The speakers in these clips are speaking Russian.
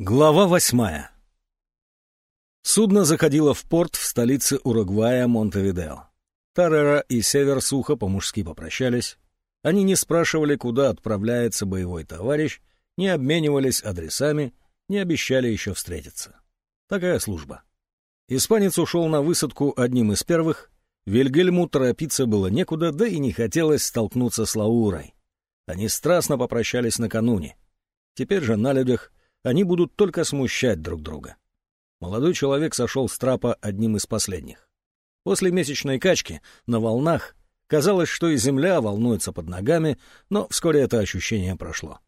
Глава восьмая Судно заходило в порт в столице Уругвая Монтевидео. Тарера и Север сухо по-мужски попрощались. Они не спрашивали, куда отправляется боевой товарищ, не обменивались адресами, не обещали еще встретиться. Такая служба. Испанец ушел на высадку одним из первых. Вильгельму торопиться было некуда, да и не хотелось столкнуться с Лаурой. Они страстно попрощались накануне. Теперь же на людях они будут только смущать друг друга. Молодой человек сошел с трапа одним из последних. После месячной качки на волнах казалось, что и земля волнуется под ногами, но вскоре это ощущение прошло.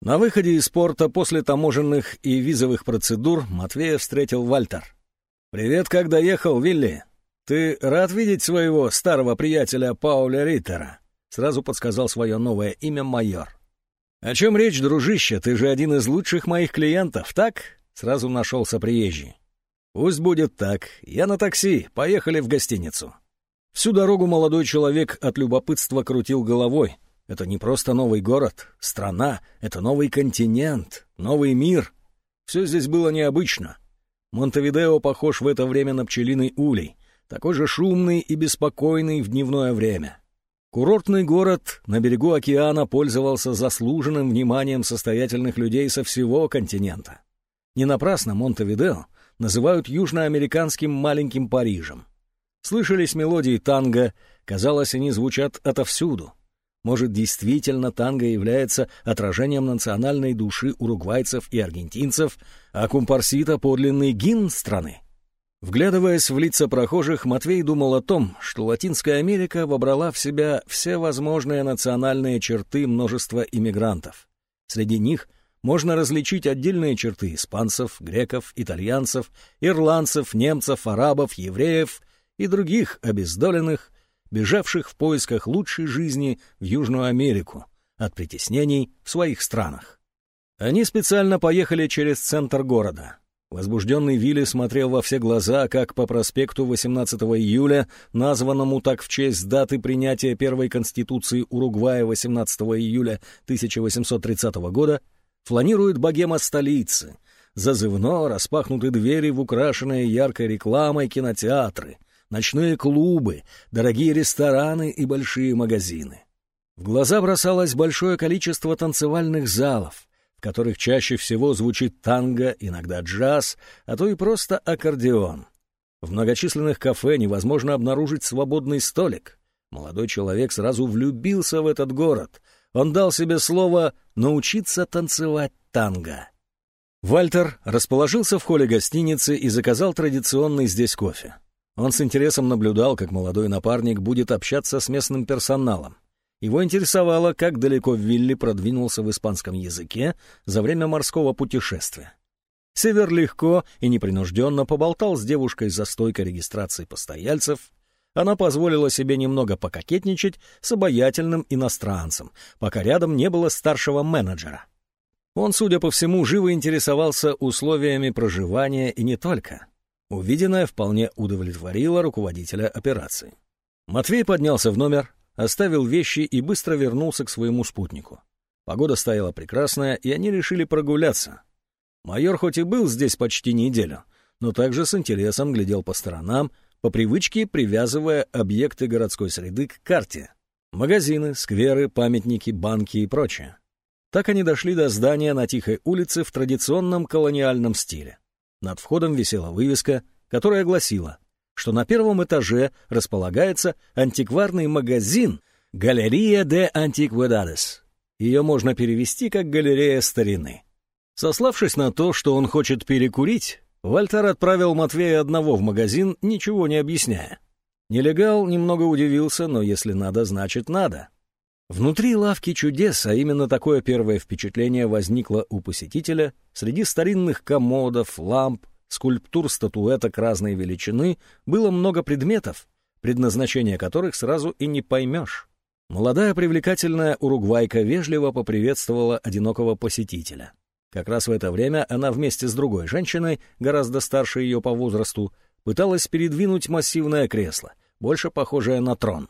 На выходе из порта после таможенных и визовых процедур Матвея встретил Вальтер. «Привет, как доехал, Вилли? Ты рад видеть своего старого приятеля Пауля Риттера?» Сразу подсказал свое новое имя майор. «О чем речь, дружище? Ты же один из лучших моих клиентов, так?» Сразу нашелся приезжий. «Пусть будет так. Я на такси. Поехали в гостиницу». Всю дорогу молодой человек от любопытства крутил головой. Это не просто новый город, страна, это новый континент, новый мир. Все здесь было необычно. Монтевидео похож в это время на пчелиный улей, такой же шумный и беспокойный в дневное время. Курортный город на берегу океана пользовался заслуженным вниманием состоятельных людей со всего континента. Не напрасно Монтевидео называют южноамериканским маленьким Парижем. Слышались мелодии танго, казалось, они звучат отовсюду. Может, действительно танго является отражением национальной души уругвайцев и аргентинцев, а кумпарсита — подлинный гимн страны? Вглядываясь в лица прохожих, Матвей думал о том, что Латинская Америка вобрала в себя все возможные национальные черты множества иммигрантов. Среди них можно различить отдельные черты испанцев, греков, итальянцев, ирландцев, немцев, арабов, евреев и других обездоленных, бежавших в поисках лучшей жизни в Южную Америку от притеснений в своих странах. Они специально поехали через центр города — Возбужденный Вилли смотрел во все глаза, как по проспекту 18 июля, названному так в честь даты принятия первой конституции Уругвая 18 июля 1830 года, фланирует богема столицы. Зазывно распахнуты двери в украшенные яркой рекламой кинотеатры, ночные клубы, дорогие рестораны и большие магазины. В глаза бросалось большое количество танцевальных залов, которых чаще всего звучит танго, иногда джаз, а то и просто аккордеон. В многочисленных кафе невозможно обнаружить свободный столик. Молодой человек сразу влюбился в этот город. Он дал себе слово «научиться танцевать танго». Вальтер расположился в холле гостиницы и заказал традиционный здесь кофе. Он с интересом наблюдал, как молодой напарник будет общаться с местным персоналом. Его интересовало, как далеко Вилли продвинулся в испанском языке за время морского путешествия. Север легко и непринужденно поболтал с девушкой за стойкой регистрации постояльцев. Она позволила себе немного пококетничать с обаятельным иностранцем, пока рядом не было старшего менеджера. Он, судя по всему, живо интересовался условиями проживания и не только. Увиденное вполне удовлетворило руководителя операции. Матвей поднялся в номер, оставил вещи и быстро вернулся к своему спутнику. Погода стояла прекрасная, и они решили прогуляться. Майор хоть и был здесь почти неделю, но также с интересом глядел по сторонам, по привычке привязывая объекты городской среды к карте. Магазины, скверы, памятники, банки и прочее. Так они дошли до здания на Тихой улице в традиционном колониальном стиле. Над входом висела вывеска, которая гласила что на первом этаже располагается антикварный магазин «Галерея де Антикведадес». Ее можно перевести как «Галерея старины». Сославшись на то, что он хочет перекурить, Вальтер отправил Матвея одного в магазин, ничего не объясняя. Нелегал немного удивился, но если надо, значит надо. Внутри лавки чудес, а именно такое первое впечатление возникло у посетителя, среди старинных комодов, ламп, скульптур, статуэток разной величины, было много предметов, предназначение которых сразу и не поймешь. Молодая привлекательная уругвайка вежливо поприветствовала одинокого посетителя. Как раз в это время она вместе с другой женщиной, гораздо старше ее по возрасту, пыталась передвинуть массивное кресло, больше похожее на трон.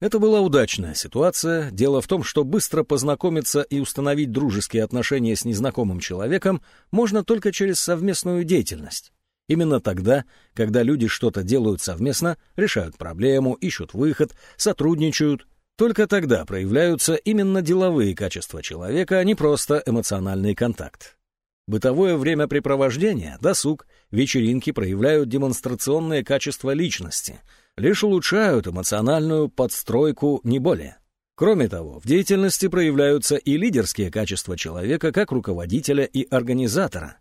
Это была удачная ситуация. Дело в том, что быстро познакомиться и установить дружеские отношения с незнакомым человеком можно только через совместную деятельность. Именно тогда, когда люди что-то делают совместно, решают проблему, ищут выход, сотрудничают, только тогда проявляются именно деловые качества человека, а не просто эмоциональный контакт. Бытовое времяпрепровождение, досуг, вечеринки проявляют демонстрационные качества личности, лишь улучшают эмоциональную подстройку, не более. Кроме того, в деятельности проявляются и лидерские качества человека как руководителя и организатора.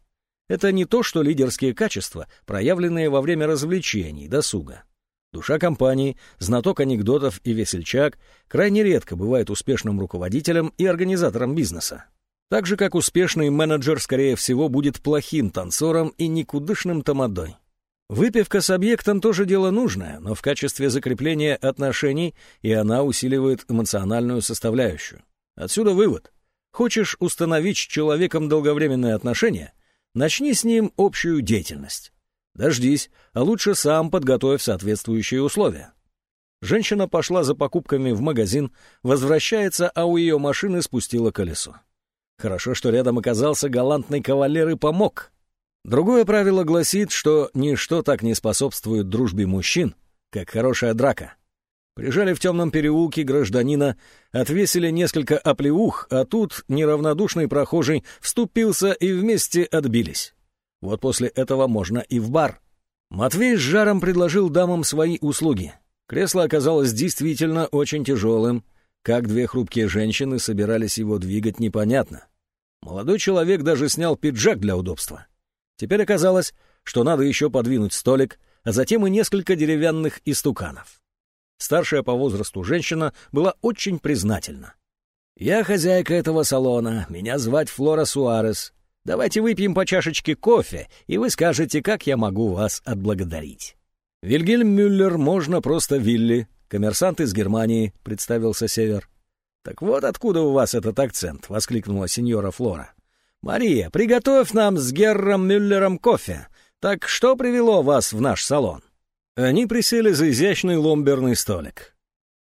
Это не то, что лидерские качества, проявленные во время развлечений, досуга. Душа компании, знаток анекдотов и весельчак крайне редко бывает успешным руководителем и организатором бизнеса. Так же, как успешный менеджер, скорее всего, будет плохим танцором и никудышным тамадой. Выпивка с объектом тоже дело нужное, но в качестве закрепления отношений и она усиливает эмоциональную составляющую. Отсюда вывод. Хочешь установить с человеком долговременные отношения? Начни с ним общую деятельность. Дождись, а лучше сам подготовь соответствующие условия. Женщина пошла за покупками в магазин, возвращается, а у ее машины спустило колесо. Хорошо, что рядом оказался галантный кавалер и помог. Другое правило гласит, что ничто так не способствует дружбе мужчин, как хорошая драка. Прижали в темном переулке гражданина, отвесили несколько оплеух, а тут неравнодушный прохожий вступился и вместе отбились. Вот после этого можно и в бар. Матвей с жаром предложил дамам свои услуги. Кресло оказалось действительно очень тяжелым. Как две хрупкие женщины собирались его двигать, непонятно. Молодой человек даже снял пиджак для удобства. Теперь оказалось, что надо еще подвинуть столик, а затем и несколько деревянных истуканов. Старшая по возрасту женщина была очень признательна. «Я хозяйка этого салона, меня звать Флора Суарес. Давайте выпьем по чашечке кофе, и вы скажете, как я могу вас отблагодарить». «Вильгельм Мюллер, можно просто Вилли, коммерсант из Германии», — представился Север. «Так вот откуда у вас этот акцент», — воскликнула сеньора Флора. «Мария, приготовь нам с Герром Мюллером кофе. Так что привело вас в наш салон?» Они присели за изящный ломберный столик.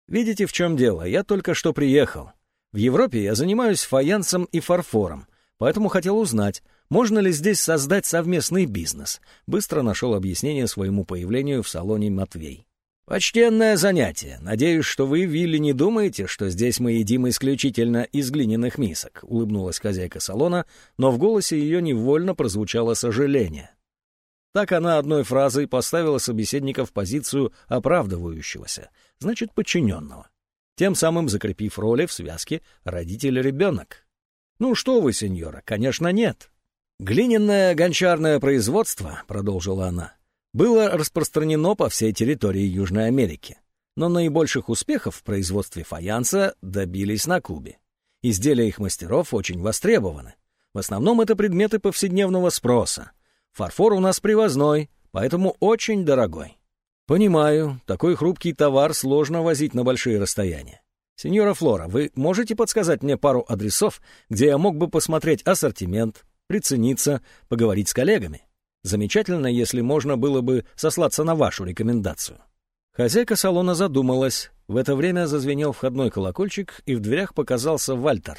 «Видите, в чем дело? Я только что приехал. В Европе я занимаюсь фаянсом и фарфором, Поэтому хотел узнать, можно ли здесь создать совместный бизнес. Быстро нашел объяснение своему появлению в салоне Матвей. «Почтенное занятие. Надеюсь, что вы, Вилли, не думаете, что здесь мы едим исключительно из глиняных мисок», — улыбнулась хозяйка салона, но в голосе ее невольно прозвучало сожаление. Так она одной фразой поставила собеседника в позицию оправдывающегося, значит, подчиненного, тем самым закрепив роли в связке родитель-ребенок. «Ну что вы, сеньора, конечно, нет». «Глиняное гончарное производство», — продолжила она, — «было распространено по всей территории Южной Америки, но наибольших успехов в производстве фаянса добились на Кубе. Изделия их мастеров очень востребованы. В основном это предметы повседневного спроса. Фарфор у нас привозной, поэтому очень дорогой. Понимаю, такой хрупкий товар сложно возить на большие расстояния. «Сеньора Флора, вы можете подсказать мне пару адресов, где я мог бы посмотреть ассортимент, прицениться, поговорить с коллегами? Замечательно, если можно было бы сослаться на вашу рекомендацию». Хозяйка салона задумалась. В это время зазвенел входной колокольчик, и в дверях показался Вальтер.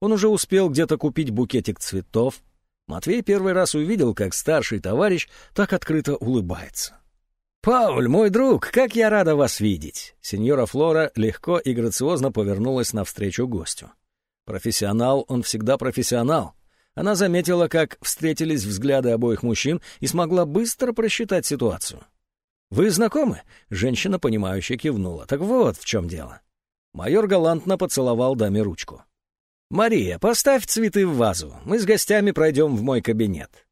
Он уже успел где-то купить букетик цветов. Матвей первый раз увидел, как старший товарищ так открыто улыбается. «Пауль, мой друг, как я рада вас видеть!» Сеньора Флора легко и грациозно повернулась навстречу гостю. Профессионал, он всегда профессионал. Она заметила, как встретились взгляды обоих мужчин и смогла быстро просчитать ситуацию. «Вы знакомы?» — женщина, понимающе кивнула. «Так вот в чем дело». Майор галантно поцеловал даме ручку. «Мария, поставь цветы в вазу. Мы с гостями пройдем в мой кабинет.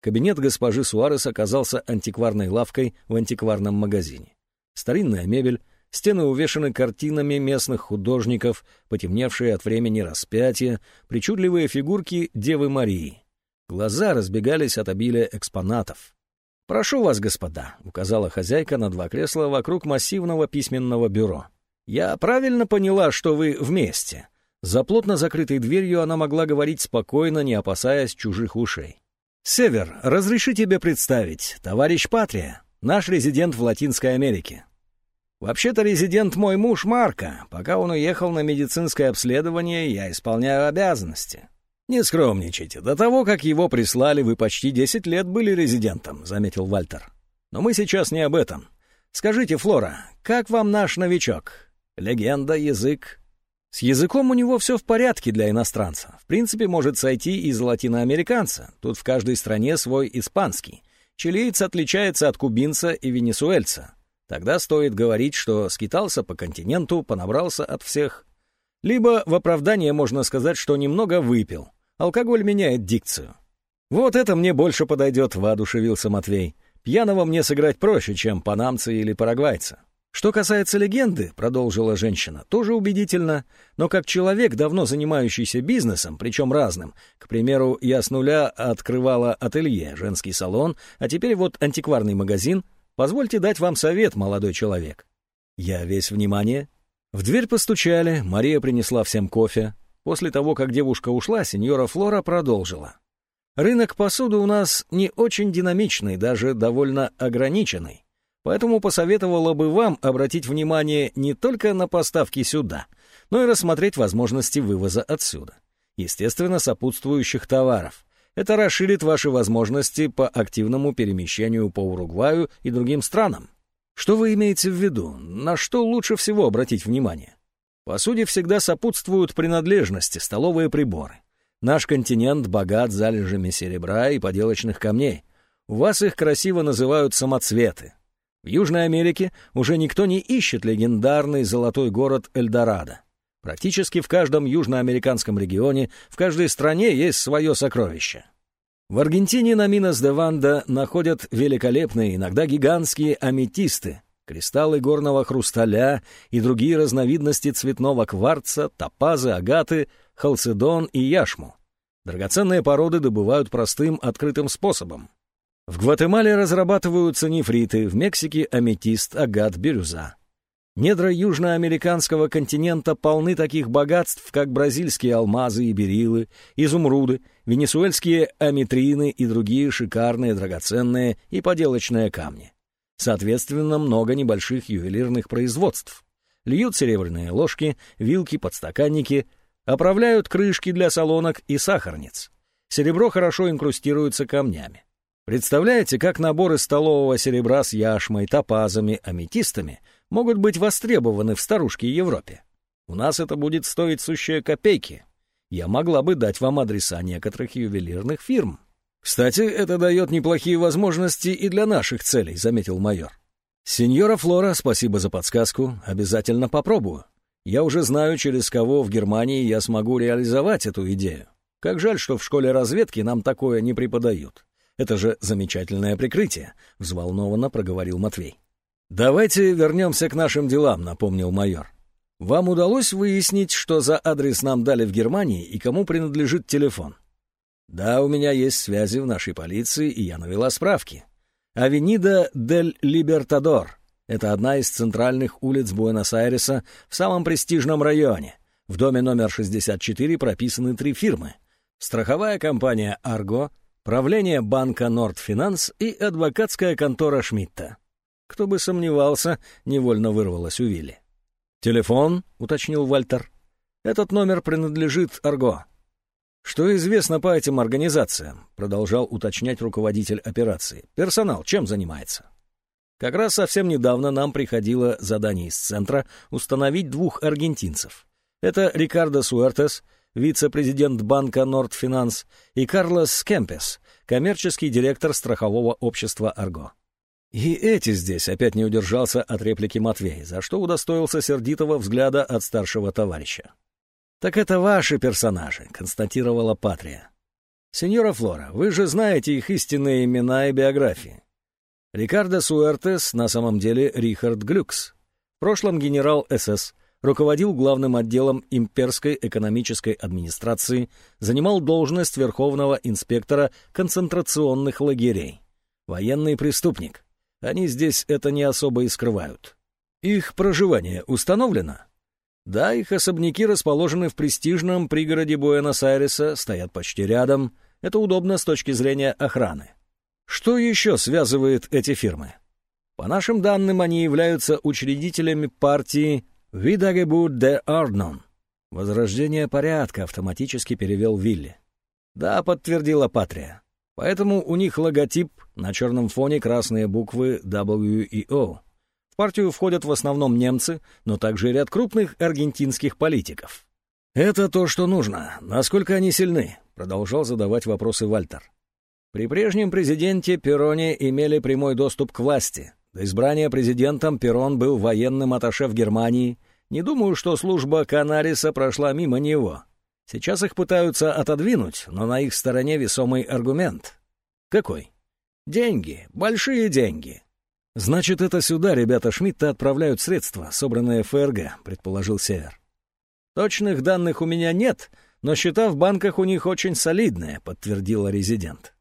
Кабинет госпожи Суарес оказался антикварной лавкой в антикварном магазине. Старинная мебель, стены увешаны картинами местных художников, потемневшие от времени распятия, причудливые фигурки Девы Марии. Глаза разбегались от обилия экспонатов. «Прошу вас, господа», — указала хозяйка на два кресла вокруг массивного письменного бюро. «Я правильно поняла, что вы вместе?» За плотно закрытой дверью она могла говорить спокойно, не опасаясь чужих ушей. «Север, разреши тебе представить, товарищ Патрия, наш резидент в Латинской Америке». Вообще-то резидент мой муж Марка. Пока он уехал на медицинское обследование, я исполняю обязанности. Не скромничайте. До того, как его прислали, вы почти 10 лет были резидентом, заметил Вальтер. Но мы сейчас не об этом. Скажите, Флора, как вам наш новичок? Легенда, язык, с языком у него все в порядке для иностранца. В принципе, может сойти из латиноамериканца. Тут в каждой стране свой испанский. Чилиец отличается от кубинца и венесуэльца. Тогда стоит говорить, что скитался по континенту, понабрался от всех. Либо в оправдание можно сказать, что немного выпил. Алкоголь меняет дикцию. «Вот это мне больше подойдет», — воодушевился Матвей. «Пьяного мне сыграть проще, чем панамца или парагвайца». «Что касается легенды», — продолжила женщина, — «тоже убедительно, но как человек, давно занимающийся бизнесом, причем разным, к примеру, я с нуля открывала ателье, женский салон, а теперь вот антикварный магазин, позвольте дать вам совет, молодой человек». Я весь внимание. В дверь постучали, Мария принесла всем кофе. После того, как девушка ушла, сеньора Флора продолжила. «Рынок посуды у нас не очень динамичный, даже довольно ограниченный. Поэтому посоветовала бы вам обратить внимание не только на поставки сюда, но и рассмотреть возможности вывоза отсюда. Естественно, сопутствующих товаров. Это расширит ваши возможности по активному перемещению по Уругваю и другим странам. Что вы имеете в виду? На что лучше всего обратить внимание? Посуде всегда сопутствуют принадлежности, столовые приборы. Наш континент богат залежами серебра и поделочных камней. У вас их красиво называют самоцветы. В Южной Америке уже никто не ищет легендарный золотой город Эльдорадо. Практически в каждом южноамериканском регионе, в каждой стране есть свое сокровище. В Аргентине на Минас-де-Ванда находят великолепные, иногда гигантские аметисты, кристаллы горного хрусталя и другие разновидности цветного кварца, топазы, агаты, халцедон и яшму. Драгоценные породы добывают простым открытым способом. В Гватемале разрабатываются нефриты, в Мексике — аметист, агат, бирюза. Недра южноамериканского континента полны таких богатств, как бразильские алмазы и берилы, изумруды, венесуэльские аметрины и другие шикарные драгоценные и поделочные камни. Соответственно, много небольших ювелирных производств. Льют серебряные ложки, вилки, подстаканники, оправляют крышки для солонок и сахарниц. Серебро хорошо инкрустируется камнями. Представляете, как наборы столового серебра с яшмой, топазами, аметистами могут быть востребованы в старушке Европе? У нас это будет стоить сущие копейки. Я могла бы дать вам адреса некоторых ювелирных фирм. Кстати, это дает неплохие возможности и для наших целей, заметил майор. Сеньора Флора, спасибо за подсказку, обязательно попробую. Я уже знаю, через кого в Германии я смогу реализовать эту идею. Как жаль, что в школе разведки нам такое не преподают. Это же замечательное прикрытие», — взволнованно проговорил Матвей. «Давайте вернемся к нашим делам», — напомнил майор. «Вам удалось выяснить, что за адрес нам дали в Германии и кому принадлежит телефон?» «Да, у меня есть связи в нашей полиции, и я навела справки. Авенида дель Либертадор — это одна из центральных улиц Буэнос-Айреса в самом престижном районе. В доме номер 64 прописаны три фирмы. Страховая компания «Арго», правление банка «Нордфинанс» и адвокатская контора Шмидта. Кто бы сомневался, невольно вырвалось у Вилли. «Телефон», — уточнил Вальтер. «Этот номер принадлежит Арго». «Что известно по этим организациям?» — продолжал уточнять руководитель операции. «Персонал чем занимается?» Как раз совсем недавно нам приходило задание из центра установить двух аргентинцев. Это Рикардо Суэртес — вице-президент банка «Нордфинанс», и Карлос Кемпес, коммерческий директор страхового общества «Арго». И эти здесь опять не удержался от реплики Матвей, за что удостоился сердитого взгляда от старшего товарища. «Так это ваши персонажи», — констатировала Патрия. «Сеньора Флора, вы же знаете их истинные имена и биографии. Рикардо Суэртес на самом деле Рихард Глюкс, в прошлом генерал СС, руководил главным отделом имперской экономической администрации, занимал должность верховного инспектора концентрационных лагерей. Военный преступник. Они здесь это не особо и скрывают. Их проживание установлено? Да, их особняки расположены в престижном пригороде Буэнос-Айреса, стоят почти рядом. Это удобно с точки зрения охраны. Что еще связывает эти фирмы? По нашим данным, они являются учредителями партии «Wiedergeburt der Ordnung». «Возрождение порядка», — автоматически перевел Вилли. «Да», — подтвердила Патрия. «Поэтому у них логотип на черном фоне красные буквы W и O. В партию входят в основном немцы, но также ряд крупных аргентинских политиков». «Это то, что нужно. Насколько они сильны?» — продолжал задавать вопросы Вальтер. При прежнем президенте Перроне имели прямой доступ к власти. До избрания президентом Перрон был военным атташе в Германии. Не думаю, что служба Канариса прошла мимо него. Сейчас их пытаются отодвинуть, но на их стороне весомый аргумент. Какой? Деньги, большие деньги. Значит, это сюда ребята Шмидта отправляют средства, собранные ФРГ, предположил Север. Точных данных у меня нет, но счета в банках у них очень солидные, подтвердила резидент.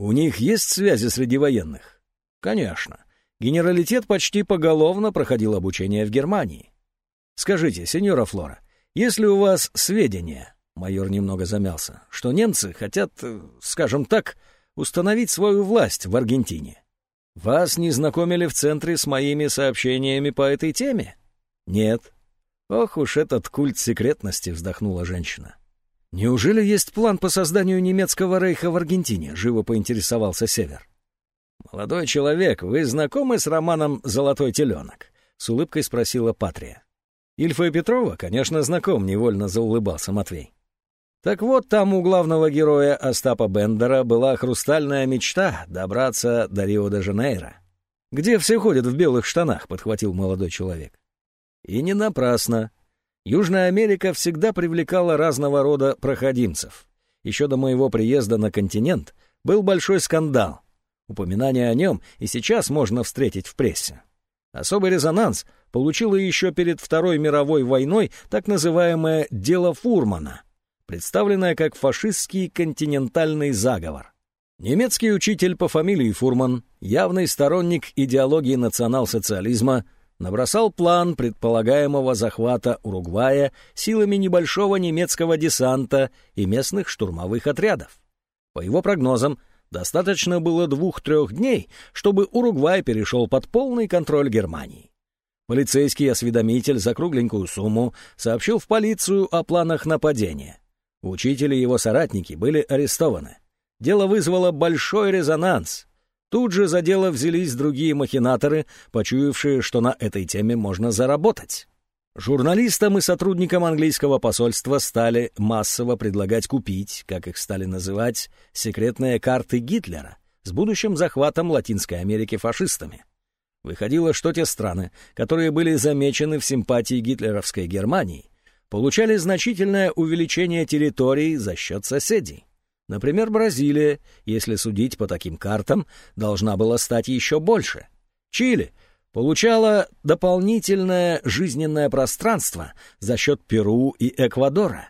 У них есть связи среди военных? Конечно. Генералитет почти поголовно проходил обучение в Германии. Скажите, сеньора Флора, если у вас сведения, майор немного замялся, что немцы хотят, э, скажем так, установить свою власть в Аргентине. Вас не знакомили в центре с моими сообщениями по этой теме? Нет. Ох уж этот культ секретности, вздохнула женщина. «Неужели есть план по созданию немецкого рейха в Аргентине?» — живо поинтересовался Север. «Молодой человек, вы знакомы с романом «Золотой теленок»?» — с улыбкой спросила Патрия. «Ильфа и Петрова, конечно, знаком», — невольно заулыбался Матвей. Так вот, там у главного героя Остапа Бендера была хрустальная мечта добраться до Рио-де-Жанейро. «Где все ходят в белых штанах?» — подхватил молодой человек. И не напрасно. Южная Америка всегда привлекала разного рода проходимцев. Еще до моего приезда на континент был большой скандал. Упоминание о нем и сейчас можно встретить в прессе. Особый резонанс получило еще перед Второй мировой войной так называемое «дело Фурмана», представленное как фашистский континентальный заговор. Немецкий учитель по фамилии Фурман, явный сторонник идеологии национал-социализма, набросал план предполагаемого захвата Уругвая силами небольшого немецкого десанта и местных штурмовых отрядов. По его прогнозам, достаточно было двух-трех дней, чтобы Уругвай перешел под полный контроль Германии. Полицейский осведомитель за кругленькую сумму сообщил в полицию о планах нападения. Учитель и его соратники были арестованы. Дело вызвало большой резонанс — Тут же за дело взялись другие махинаторы, почуявшие, что на этой теме можно заработать. Журналистам и сотрудникам английского посольства стали массово предлагать купить, как их стали называть, секретные карты Гитлера с будущим захватом Латинской Америки фашистами. Выходило, что те страны, которые были замечены в симпатии гитлеровской Германии, получали значительное увеличение территорий за счет соседей. Например, Бразилия, если судить по таким картам, должна была стать еще больше. Чили получала дополнительное жизненное пространство за счет Перу и Эквадора.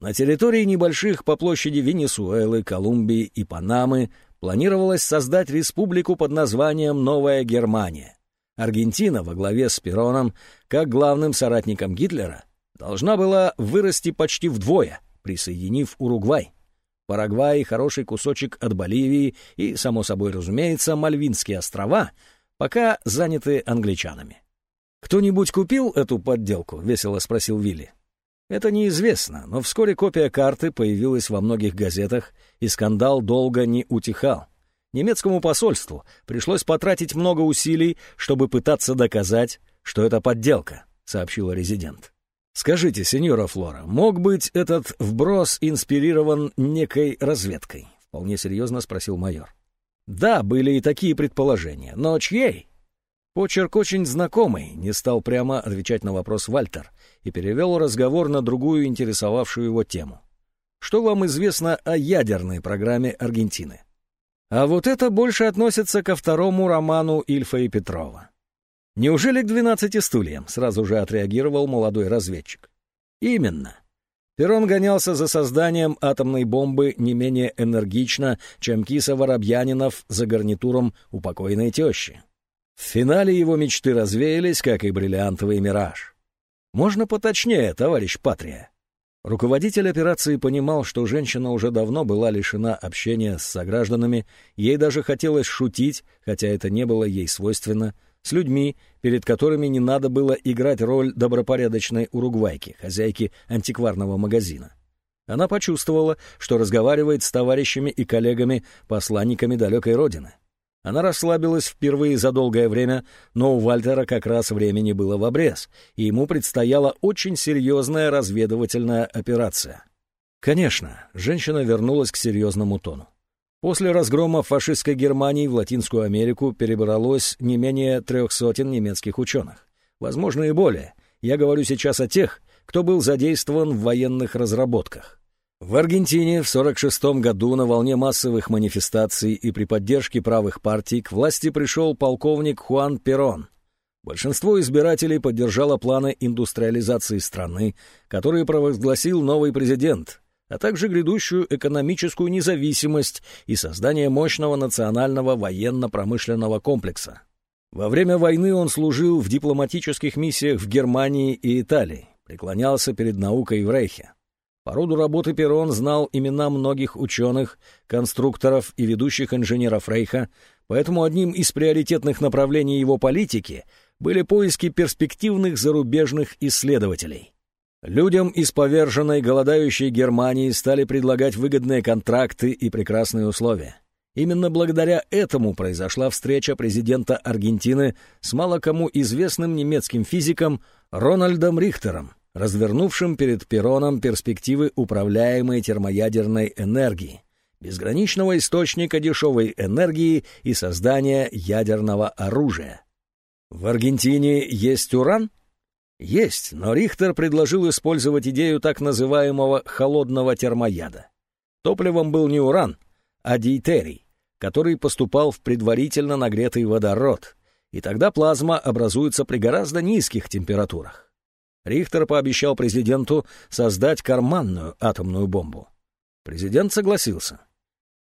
На территории небольших по площади Венесуэлы, Колумбии и Панамы планировалось создать республику под названием Новая Германия. Аргентина во главе с Пероном, как главным соратником Гитлера, должна была вырасти почти вдвое, присоединив Уругвай. Парагвай, хороший кусочек от Боливии и, само собой разумеется, Мальвинские острова, пока заняты англичанами. «Кто-нибудь купил эту подделку?» — весело спросил Вилли. Это неизвестно, но вскоре копия карты появилась во многих газетах, и скандал долго не утихал. Немецкому посольству пришлось потратить много усилий, чтобы пытаться доказать, что это подделка, сообщила резидент. «Скажите, сеньора Флора, мог быть этот вброс инспирирован некой разведкой?» — вполне серьезно спросил майор. «Да, были и такие предположения, но чьей?» Почерк очень знакомый, не стал прямо отвечать на вопрос Вальтер и перевел разговор на другую интересовавшую его тему. «Что вам известно о ядерной программе Аргентины?» А вот это больше относится ко второму роману Ильфа и Петрова. «Неужели к двенадцати стульям?» — сразу же отреагировал молодой разведчик. «Именно. Перрон гонялся за созданием атомной бомбы не менее энергично, чем киса Воробьянинов за гарнитуром у покойной тещи. В финале его мечты развеялись, как и бриллиантовый мираж. Можно поточнее, товарищ Патрия. Руководитель операции понимал, что женщина уже давно была лишена общения с согражданами, ей даже хотелось шутить, хотя это не было ей свойственно, с людьми, перед которыми не надо было играть роль добропорядочной уругвайки, хозяйки антикварного магазина. Она почувствовала, что разговаривает с товарищами и коллегами, посланниками далекой родины. Она расслабилась впервые за долгое время, но у Вальтера как раз времени было в обрез, и ему предстояла очень серьезная разведывательная операция. Конечно, женщина вернулась к серьезному тону. После разгрома фашистской Германии в Латинскую Америку перебралось не менее трех сотен немецких ученых. Возможно, и более. Я говорю сейчас о тех, кто был задействован в военных разработках. В Аргентине в 1946 году на волне массовых манифестаций и при поддержке правых партий к власти пришел полковник Хуан Перон. Большинство избирателей поддержало планы индустриализации страны, которые провозгласил новый президент, а также грядущую экономическую независимость и создание мощного национального военно-промышленного комплекса. Во время войны он служил в дипломатических миссиях в Германии и Италии, преклонялся перед наукой в Рейхе. По роду работы Перрон знал имена многих ученых, конструкторов и ведущих инженеров Рейха, поэтому одним из приоритетных направлений его политики были поиски перспективных зарубежных исследователей. Людям из поверженной голодающей Германии стали предлагать выгодные контракты и прекрасные условия. Именно благодаря этому произошла встреча президента Аргентины с мало кому известным немецким физиком Рональдом Рихтером, развернувшим перед Пероном перспективы управляемой термоядерной энергии, безграничного источника дешевой энергии и создания ядерного оружия. В Аргентине есть уран? Есть, но Рихтер предложил использовать идею так называемого холодного термояда. Топливом был не уран, а дейтерий, который поступал в предварительно нагретый водород, и тогда плазма образуется при гораздо низких температурах. Рихтер пообещал президенту создать карманную атомную бомбу. Президент согласился.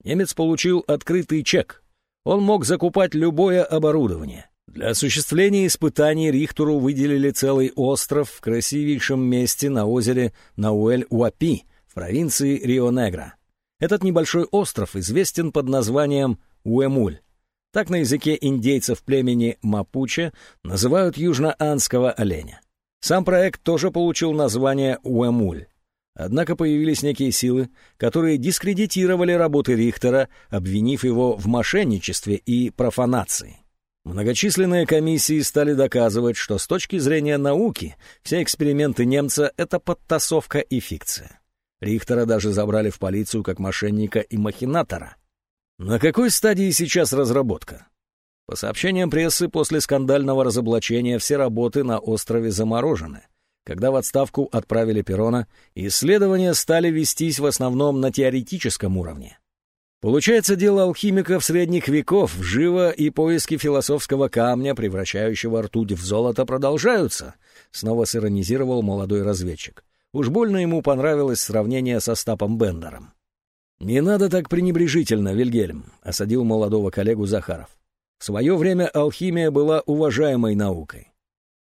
Немец получил открытый чек. Он мог закупать любое оборудование. Для осуществления испытаний Рихтеру выделили целый остров в красивейшем месте на озере Науэль-Уапи в провинции Рио-Негро. Этот небольшой остров известен под названием Уэмуль. Так на языке индейцев племени Мапуче называют южноанского оленя. Сам проект тоже получил название Уэмуль. Однако появились некие силы, которые дискредитировали работы Рихтера, обвинив его в мошенничестве и профанации. Многочисленные комиссии стали доказывать, что с точки зрения науки все эксперименты немца — это подтасовка и фикция. Рихтера даже забрали в полицию как мошенника и махинатора. На какой стадии сейчас разработка? По сообщениям прессы, после скандального разоблачения все работы на острове заморожены. Когда в отставку отправили Перона, исследования стали вестись в основном на теоретическом уровне. Получается, дело алхимиков средних веков, живо и поиски философского камня, превращающего ртуть в золото, продолжаются, снова сиронизировал молодой разведчик. Уж больно ему понравилось сравнение со Стапом Бендером. «Не надо так пренебрежительно, Вильгельм», — осадил молодого коллегу Захаров. В свое время алхимия была уважаемой наукой.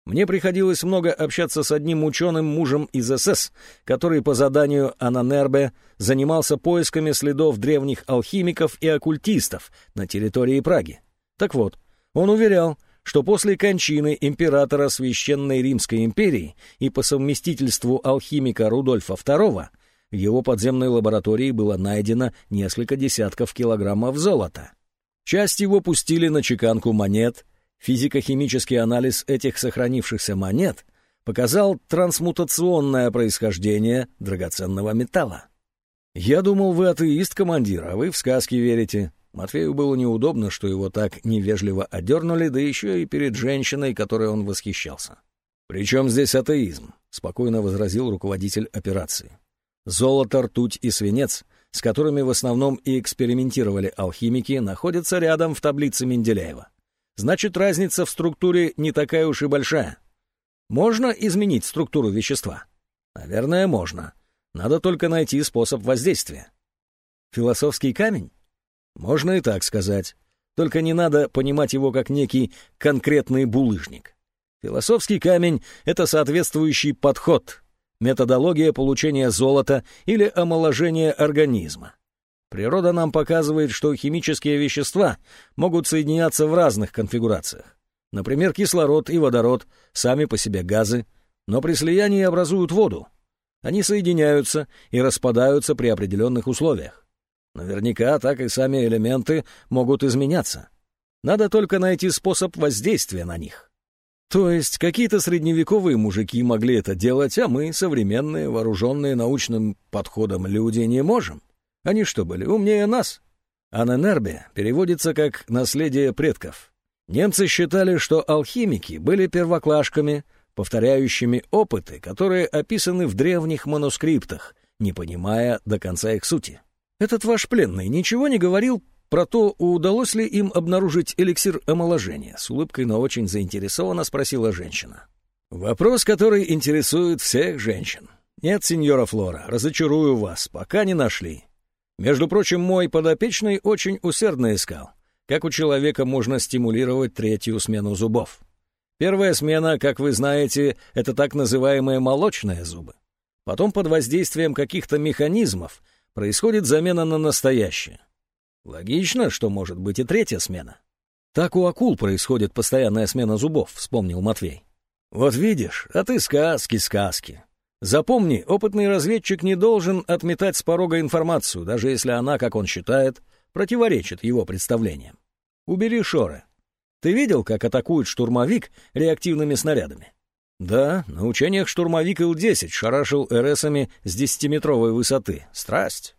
Мне приходилось много общаться с одним ученым мужем из СС, который по заданию Ананербе занимался поисками следов древних алхимиков и оккультистов на территории Праги. Так вот, он уверял, что после кончины императора Священной Римской империи и по совместительству алхимика Рудольфа II в его подземной лаборатории было найдено несколько десятков килограммов золота. Часть его пустили на чеканку монет, Физико-химический анализ этих сохранившихся монет показал трансмутационное происхождение драгоценного металла. «Я думал, вы атеист, командир, а вы в сказки верите». Матвею было неудобно, что его так невежливо одернули, да еще и перед женщиной, которой он восхищался. «При чем здесь атеизм?» — спокойно возразил руководитель операции. «Золото, ртуть и свинец, с которыми в основном и экспериментировали алхимики, находятся рядом в таблице Менделеева значит разница в структуре не такая уж и большая. Можно изменить структуру вещества? Наверное, можно. Надо только найти способ воздействия. Философский камень? Можно и так сказать. Только не надо понимать его как некий конкретный булыжник. Философский камень — это соответствующий подход, методология получения золота или омоложения организма. Природа нам показывает, что химические вещества могут соединяться в разных конфигурациях. Например, кислород и водород — сами по себе газы, но при слиянии образуют воду. Они соединяются и распадаются при определенных условиях. Наверняка так и сами элементы могут изменяться. Надо только найти способ воздействия на них. То есть какие-то средневековые мужики могли это делать, а мы, современные, вооруженные научным подходом люди, не можем. Они что, были умнее нас? Аненербе переводится как «наследие предков». Немцы считали, что алхимики были первоклашками, повторяющими опыты, которые описаны в древних манускриптах, не понимая до конца их сути. Этот ваш пленный ничего не говорил про то, удалось ли им обнаружить эликсир омоложения, с улыбкой, но очень заинтересованно спросила женщина. Вопрос, который интересует всех женщин. Нет, сеньора Флора, разочарую вас, пока не нашли. Между прочим, мой подопечный очень усердно искал, как у человека можно стимулировать третью смену зубов. Первая смена, как вы знаете, это так называемые молочные зубы. Потом под воздействием каких-то механизмов происходит замена на настоящее. Логично, что может быть и третья смена. Так у акул происходит постоянная смена зубов, вспомнил Матвей. Вот видишь, а ты сказки, сказки. Запомни, опытный разведчик не должен отметать с порога информацию, даже если она, как он считает, противоречит его представлениям. Убери шоры. Ты видел, как атакует штурмовик реактивными снарядами? Да, на учениях штурмовик Ил-10 шарашил РСами с десятиметровой высоты. Страсть.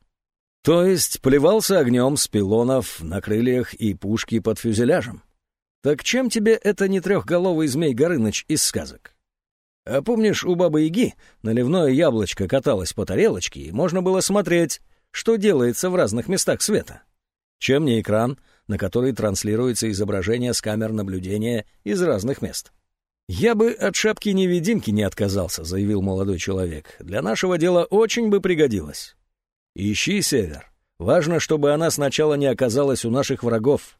То есть плевался огнем с пилонов на крыльях и пушки под фюзеляжем. Так чем тебе это не трехголовый змей Горыныч из сказок? А помнишь, у Бабы-Яги наливное яблочко каталось по тарелочке, и можно было смотреть, что делается в разных местах света? Чем не экран, на который транслируется изображение с камер наблюдения из разных мест? «Я бы от шапки-невидимки не отказался», — заявил молодой человек. «Для нашего дела очень бы пригодилось». Ищи север. Важно, чтобы она сначала не оказалась у наших врагов.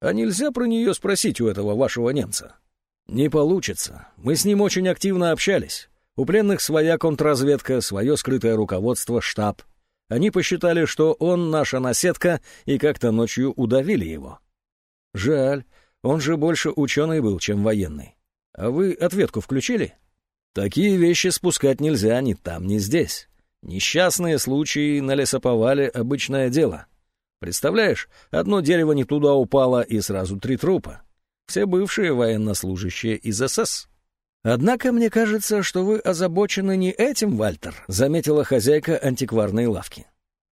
А нельзя про нее спросить у этого вашего немца? Не получится. Мы с ним очень активно общались. У пленных своя контрразведка, свое скрытое руководство, штаб. Они посчитали, что он наша наседка, и как-то ночью удавили его. Жаль, он же больше ученый был, чем военный. А вы ответку включили? Такие вещи спускать нельзя ни там, ни здесь. Несчастные случаи на лесоповале — обычное дело. Представляешь, одно дерево не туда упало, и сразу три трупа. Все бывшие военнослужащие из СС. «Однако мне кажется, что вы озабочены не этим, Вальтер», — заметила хозяйка антикварной лавки.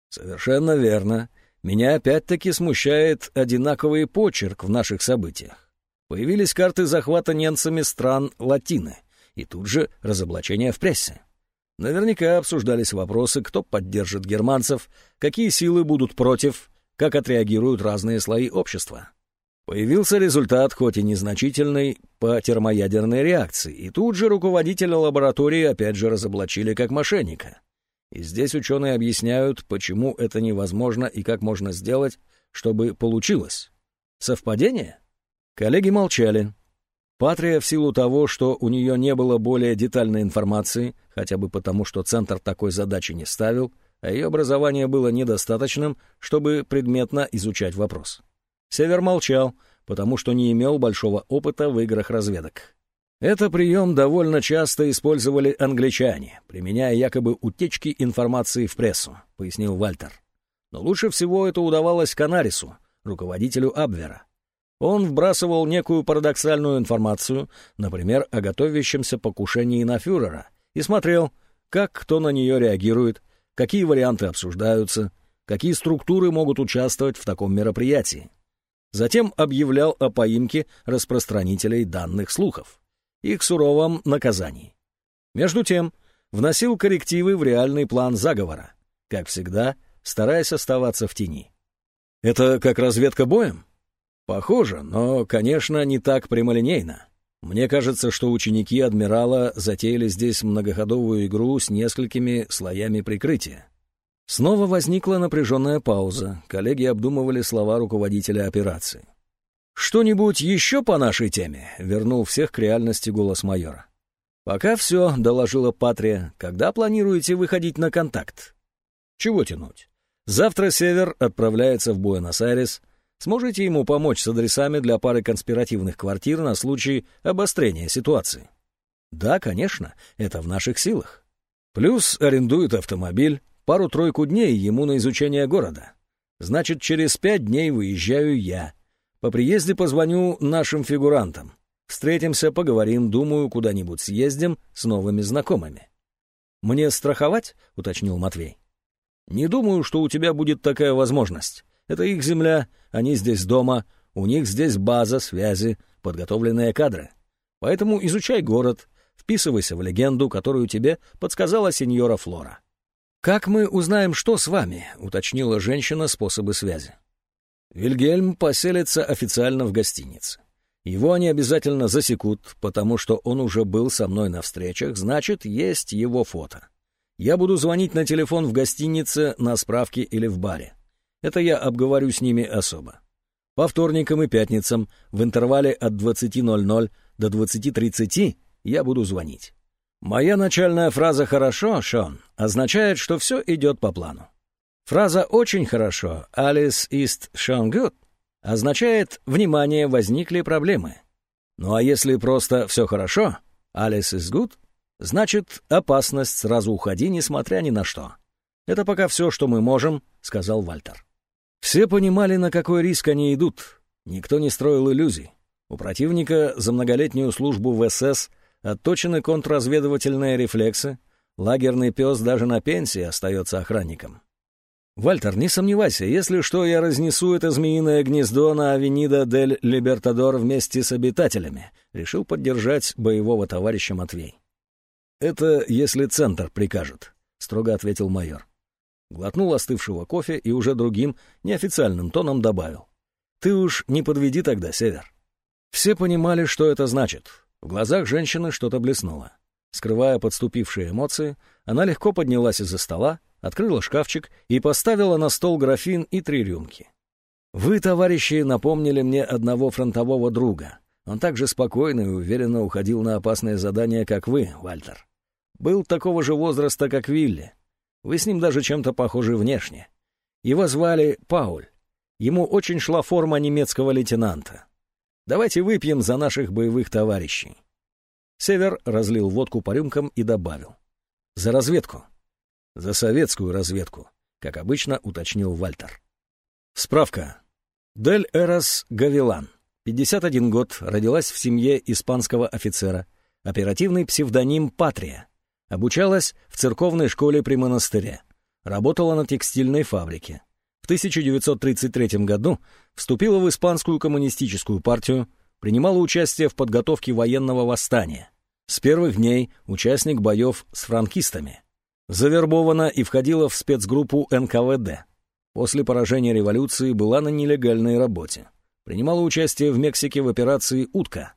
«Совершенно верно. Меня опять-таки смущает одинаковый почерк в наших событиях. Появились карты захвата немцами стран Латины, и тут же разоблачение в прессе. Наверняка обсуждались вопросы, кто поддержит германцев, какие силы будут против, как отреагируют разные слои общества. Появился результат, хоть и незначительный, по термоядерной реакции, и тут же руководителя лаборатории опять же разоблачили как мошенника. И здесь ученые объясняют, почему это невозможно и как можно сделать, чтобы получилось. Совпадение? Коллеги молчали, Патрия в силу того, что у нее не было более детальной информации, хотя бы потому, что Центр такой задачи не ставил, а ее образование было недостаточным, чтобы предметно изучать вопрос. Север молчал, потому что не имел большого опыта в играх разведок. Это прием довольно часто использовали англичане, применяя якобы утечки информации в прессу, пояснил Вальтер. Но лучше всего это удавалось Канарису, руководителю Абвера. Он вбрасывал некую парадоксальную информацию, например, о готовящемся покушении на фюрера, и смотрел, как кто на нее реагирует, какие варианты обсуждаются, какие структуры могут участвовать в таком мероприятии. Затем объявлял о поимке распространителей данных слухов, их суровом наказании. Между тем, вносил коррективы в реальный план заговора, как всегда, стараясь оставаться в тени. «Это как разведка боем?» Похоже, но, конечно, не так прямолинейно. Мне кажется, что ученики адмирала затеяли здесь многоходовую игру с несколькими слоями прикрытия. Снова возникла напряженная пауза. Коллеги обдумывали слова руководителя операции. «Что-нибудь еще по нашей теме?» — вернул всех к реальности голос майора. «Пока все», — доложила Патрия. «Когда планируете выходить на контакт?» «Чего тянуть? Завтра Север отправляется в Буэнос-Айрес — Сможете ему помочь с адресами для пары конспиративных квартир на случай обострения ситуации? Да, конечно, это в наших силах. Плюс арендует автомобиль, пару-тройку дней ему на изучение города. Значит, через пять дней выезжаю я. По приезде позвоню нашим фигурантам. Встретимся, поговорим, думаю, куда-нибудь съездим с новыми знакомыми. «Мне страховать?» — уточнил Матвей. «Не думаю, что у тебя будет такая возможность. Это их земля, они здесь дома, у них здесь база, связи, подготовленные кадры. Поэтому изучай город, вписывайся в легенду, которую тебе подсказала сеньора Флора. «Как мы узнаем, что с вами?» — уточнила женщина способы связи. Вильгельм поселится официально в гостинице. Его они обязательно засекут, потому что он уже был со мной на встречах, значит, есть его фото. Я буду звонить на телефон в гостинице, на справке или в баре. Это я обговорю с ними особо. По вторникам и пятницам в интервале от 20.00 до 20.30 я буду звонить. Моя начальная фраза «хорошо», Шон, означает, что все идет по плану. Фраза «очень хорошо» «Alice ist schon gut» означает «внимание, возникли проблемы». Ну а если просто «все хорошо» «Alice is good», значит «опасность, сразу уходи, несмотря ни на что». «Это пока все, что мы можем», — сказал Вальтер. Все понимали, на какой риск они идут. Никто не строил иллюзий. У противника за многолетнюю службу в СС отточены контрразведывательные рефлексы. Лагерный пес даже на пенсии остается охранником. «Вальтер, не сомневайся, если что, я разнесу это змеиное гнездо на Авенида дель Либертадор вместе с обитателями», — решил поддержать боевого товарища Матвей. «Это если центр прикажет», — строго ответил майор. Глотнул остывшего кофе и уже другим, неофициальным тоном добавил. «Ты уж не подведи тогда, Север». Все понимали, что это значит. В глазах женщины что-то блеснуло. Скрывая подступившие эмоции, она легко поднялась из-за стола, открыла шкафчик и поставила на стол графин и три рюмки. «Вы, товарищи, напомнили мне одного фронтового друга. Он так же спокойно и уверенно уходил на опасные задания, как вы, Вальтер. Был такого же возраста, как Вилли, вы с ним даже чем-то похожи внешне. Его звали Пауль. Ему очень шла форма немецкого лейтенанта. Давайте выпьем за наших боевых товарищей. Север разлил водку по рюмкам и добавил. За разведку. За советскую разведку, как обычно уточнил Вальтер. Справка. Дель Эрас Гавилан. 51 год, родилась в семье испанского офицера. Оперативный псевдоним «Патрия». Обучалась в церковной школе при монастыре. Работала на текстильной фабрике. В 1933 году вступила в Испанскую коммунистическую партию, принимала участие в подготовке военного восстания. С первых дней участник боев с франкистами. Завербована и входила в спецгруппу НКВД. После поражения революции была на нелегальной работе. Принимала участие в Мексике в операции «Утка»,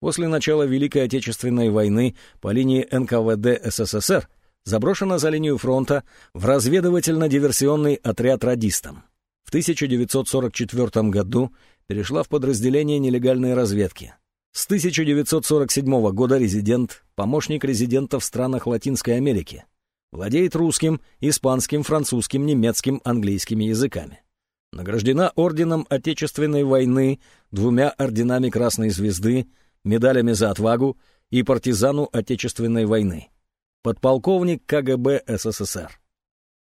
После начала Великой Отечественной войны по линии НКВД СССР заброшена за линию фронта в разведывательно-диверсионный отряд радистам. В 1944 году перешла в подразделение нелегальной разведки. С 1947 года резидент, помощник резидента в странах Латинской Америки. Владеет русским, испанским, французским, немецким, английскими языками. Награждена орденом Отечественной войны, двумя орденами Красной Звезды, медалями за отвагу и партизану Отечественной войны. Подполковник КГБ СССР.